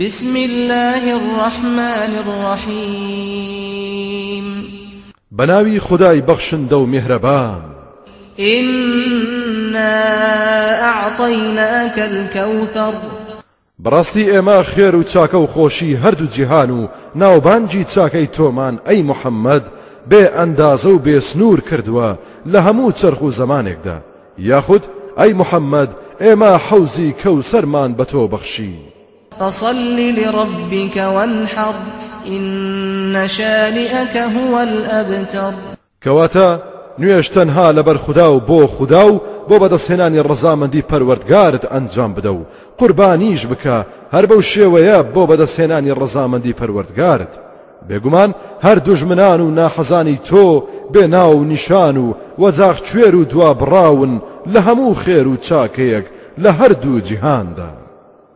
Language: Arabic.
بسم الله الرحمن الرحيم. بەناوی خودای بەخشندە و میهرەبان. إنا أعطيناك الكوثر. بەڕاستی ئێمە خێر و چاکە و خۆشی هەردوو جیهان و ناوبانگی چاکەی تۆمان ئەی محەممەد بێ ئەندازە و بێ سنوور کردووە لە هەموو چەرخ و زمانێکدا یاخود ئەی محەممەد ئێمە حەوزی کەوسەرمان بە تۆ بەخشی فصل لربك وانحر إن شانئك هو الأبتر. کەواتە نوێش تەنها لەبەر خوددا و بۆ خوددا و بۆ بەدەستهێنانی ڕزامەندی پەروەردگارت ئەنجام بدە و قوربانیش بکە. هەر بەو شێوەیە بۆ بەدەستهێنانی ڕزامەندی پەروەردگارت. بێگومان هەر دوژمنان و ناحەزانی تۆ بێ ناو و نیشان و دوا بڕاون لە هەموو خێر و چاکەیەک لە هەردوو